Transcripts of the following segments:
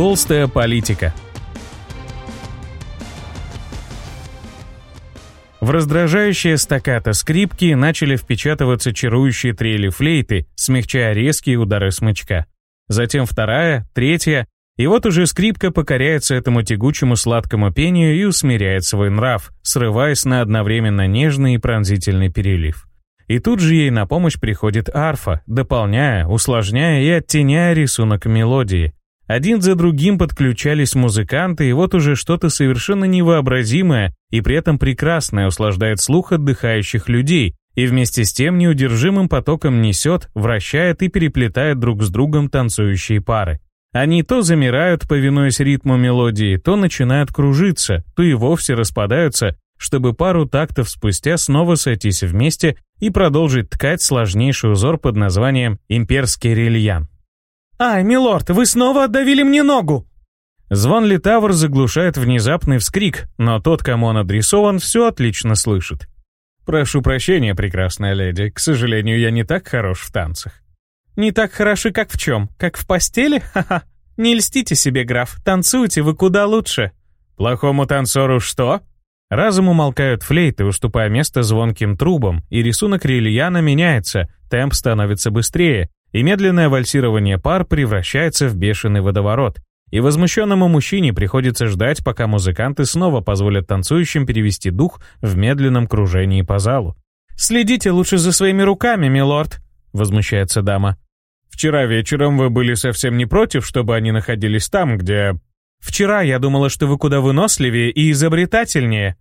Толстая политика. В раздражающие стаккато скрипки начали впечатываться чарующие трели флейты, смягчая резкие удары смычка. Затем вторая, третья, и вот уже скрипка покоряется этому тягучему сладкому пению и усмиряет свой нрав, срываясь на одновременно нежный и пронзительный перелив. И тут же ей на помощь приходит арфа, дополняя, усложняя и оттеняя рисунок мелодии, один за другим подключались музыканты, и вот уже что-то совершенно невообразимое и при этом прекрасное услаждает слух отдыхающих людей и вместе с тем неудержимым потоком несет, вращает и переплетает друг с другом танцующие пары. Они то замирают, повинуясь ритму мелодии, то начинают кружиться, то и вовсе распадаются, чтобы пару тактов спустя снова сойтись вместе и продолжить ткать сложнейший узор под названием «Имперский рельян». «Ай, милорд, вы снова отдавили мне ногу!» Звон Литавр заглушает внезапный вскрик, но тот, кому он адресован, все отлично слышит. «Прошу прощения, прекрасная леди, к сожалению, я не так хорош в танцах». «Не так хороши, как в чем? Как в постели? Ха-ха! Не льстите себе, граф, танцуйте вы куда лучше!» «Плохому танцору что?» Разом умолкают флейты, уступая место звонким трубам, и рисунок рельяна меняется, темп становится быстрее, и медленное вальсирование пар превращается в бешеный водоворот. И возмущенному мужчине приходится ждать, пока музыканты снова позволят танцующим перевести дух в медленном кружении по залу. «Следите лучше за своими руками, милорд», — возмущается дама. «Вчера вечером вы были совсем не против, чтобы они находились там, где...» «Вчера я думала, что вы куда выносливее и изобретательнее».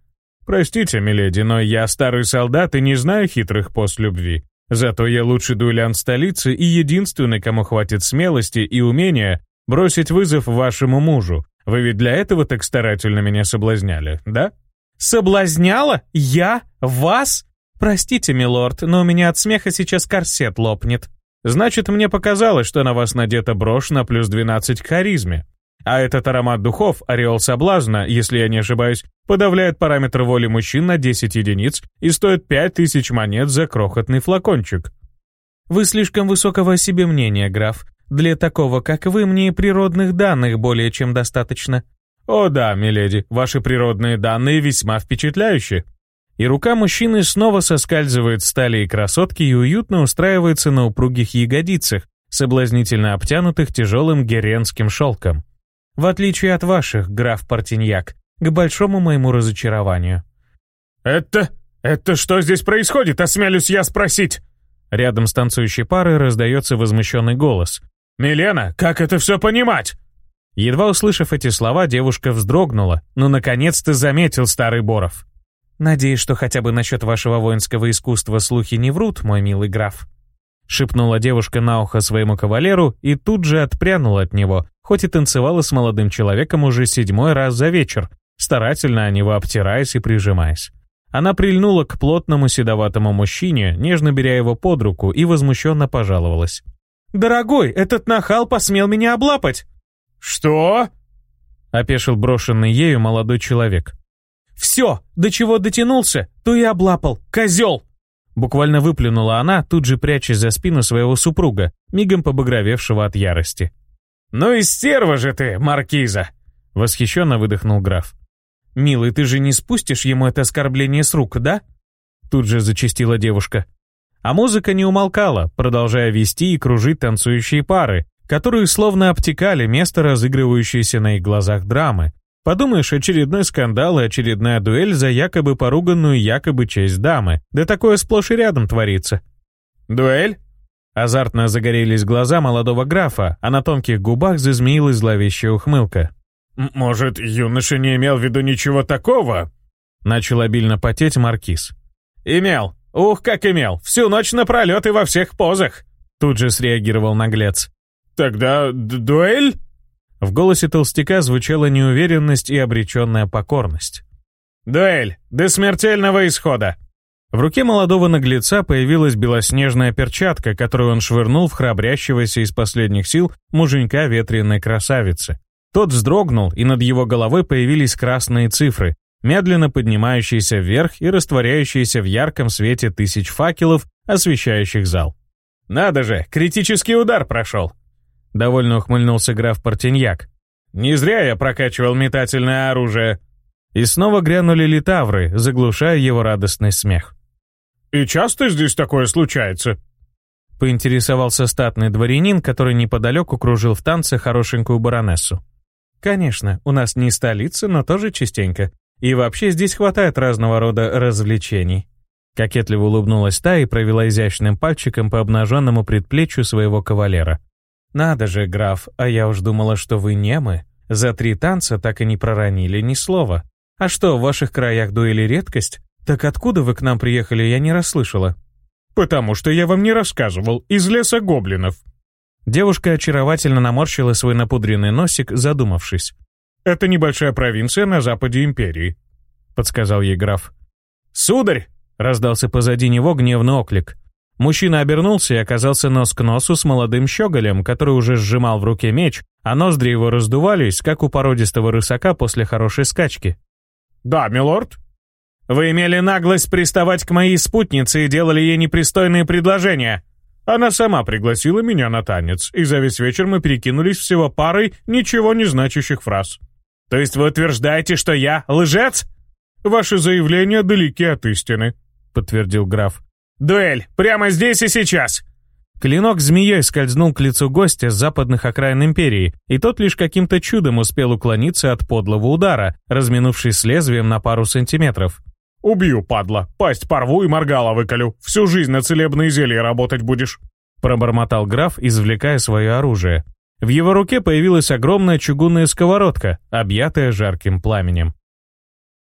«Простите, миледи, но я старый солдат и не знаю хитрых пост любви. Зато я лучший дуэлянт столицы и единственный, кому хватит смелости и умения бросить вызов вашему мужу. Вы ведь для этого так старательно меня соблазняли, да? Соблазняла? Я? Вас? Простите, милорд, но у меня от смеха сейчас корсет лопнет. Значит, мне показалось, что на вас надета брошь на плюс 12 к харизме. А этот аромат духов, ореол соблазна, если я не ошибаюсь, подавляет параметр воли мужчин на 10 единиц и стоит 5000 монет за крохотный флакончик. Вы слишком высокого о себе мнения, граф. Для такого, как вы, мне природных данных более чем достаточно. О да, миледи, ваши природные данные весьма впечатляющие. И рука мужчины снова соскальзывает с талии красотки и уютно устраивается на упругих ягодицах, соблазнительно обтянутых тяжелым геренским шелком. В отличие от ваших, граф Портиньяк, к большому моему разочарованию. «Это... это что здесь происходит, осмелюсь я спросить?» Рядом с танцующей парой раздается возмущенный голос. «Милена, как это все понимать?» Едва услышав эти слова, девушка вздрогнула, но наконец-то заметил старый Боров. «Надеюсь, что хотя бы насчет вашего воинского искусства слухи не врут, мой милый граф», шепнула девушка на ухо своему кавалеру и тут же отпрянула от него, хоть и танцевала с молодым человеком уже седьмой раз за вечер, старательно а о него обтираясь и прижимаясь. Она прильнула к плотному седоватому мужчине, нежно беря его под руку, и возмущенно пожаловалась. «Дорогой, этот нахал посмел меня облапать!» «Что?» — опешил брошенный ею молодой человек. «Все, до чего дотянулся, то и облапал, козел!» Буквально выплюнула она, тут же прячась за спину своего супруга, мигом побагровевшего от ярости. «Ну и стерва же ты, маркиза!» Восхищенно выдохнул граф. «Милый, ты же не спустишь ему это оскорбление с рук, да?» Тут же зачастила девушка. А музыка не умолкала, продолжая вести и кружить танцующие пары, которые словно обтекали место разыгрывающейся на их глазах драмы, Подумаешь, очередной скандал и очередная дуэль за якобы поруганную якобы честь дамы. Да такое сплошь и рядом творится. «Дуэль?» Азартно загорелись глаза молодого графа, а на тонких губах зазмеилась зловещая ухмылка. «Может, юноша не имел в виду ничего такого?» Начал обильно потеть маркиз. «Имел! Ух, как имел! Всю ночь напролет и во всех позах!» Тут же среагировал наглец. «Тогда дуэль?» В голосе толстяка звучала неуверенность и обреченная покорность. «Дуэль! До смертельного исхода!» В руке молодого наглеца появилась белоснежная перчатка, которую он швырнул в храбрящегося из последних сил муженька ветреной красавицы. Тот вздрогнул, и над его головой появились красные цифры, медленно поднимающиеся вверх и растворяющиеся в ярком свете тысяч факелов, освещающих зал. «Надо же, критический удар прошел!» — довольно ухмыльнулся граф Портиньяк. «Не зря я прокачивал метательное оружие!» И снова грянули литавры, заглушая его радостный смех. «И часто здесь такое случается?» Поинтересовался статный дворянин, который неподалеку кружил в танце хорошенькую баронессу. «Конечно, у нас не столица, но тоже частенько. И вообще здесь хватает разного рода развлечений». Кокетливо улыбнулась та и провела изящным пальчиком по обнаженному предплечью своего кавалера. «Надо же, граф, а я уж думала, что вы немы. За три танца так и не проронили ни слова. А что, в ваших краях дуэли редкость? Так откуда вы к нам приехали, я не расслышала». «Потому что я вам не рассказывал, из леса гоблинов». Девушка очаровательно наморщила свой напудренный носик, задумавшись. «Это небольшая провинция на западе империи», — подсказал ей граф. «Сударь!» — раздался позади него гневный оклик. Мужчина обернулся и оказался нос к носу с молодым щеголем, который уже сжимал в руке меч, а ноздри его раздувались, как у породистого рысака после хорошей скачки. «Да, милорд?» «Вы имели наглость приставать к моей спутнице и делали ей непристойные предложения», она сама пригласила меня на танец, и за весь вечер мы перекинулись всего парой ничего не значащих фраз. То есть вы утверждаете, что я лжец? Ваши заявления далеки от истины, подтвердил граф. Дуэль! Прямо здесь и сейчас!» Клинок змеей скользнул к лицу гостя с западных окраин Империи, и тот лишь каким-то чудом успел уклониться от подлого удара, разминувшись с лезвием на пару сантиметров. «Убью, падла! Пасть порву и моргала выколю! Всю жизнь на целебные зелья работать будешь!» Пробормотал граф, извлекая свое оружие. В его руке появилась огромная чугунная сковородка, объятая жарким пламенем.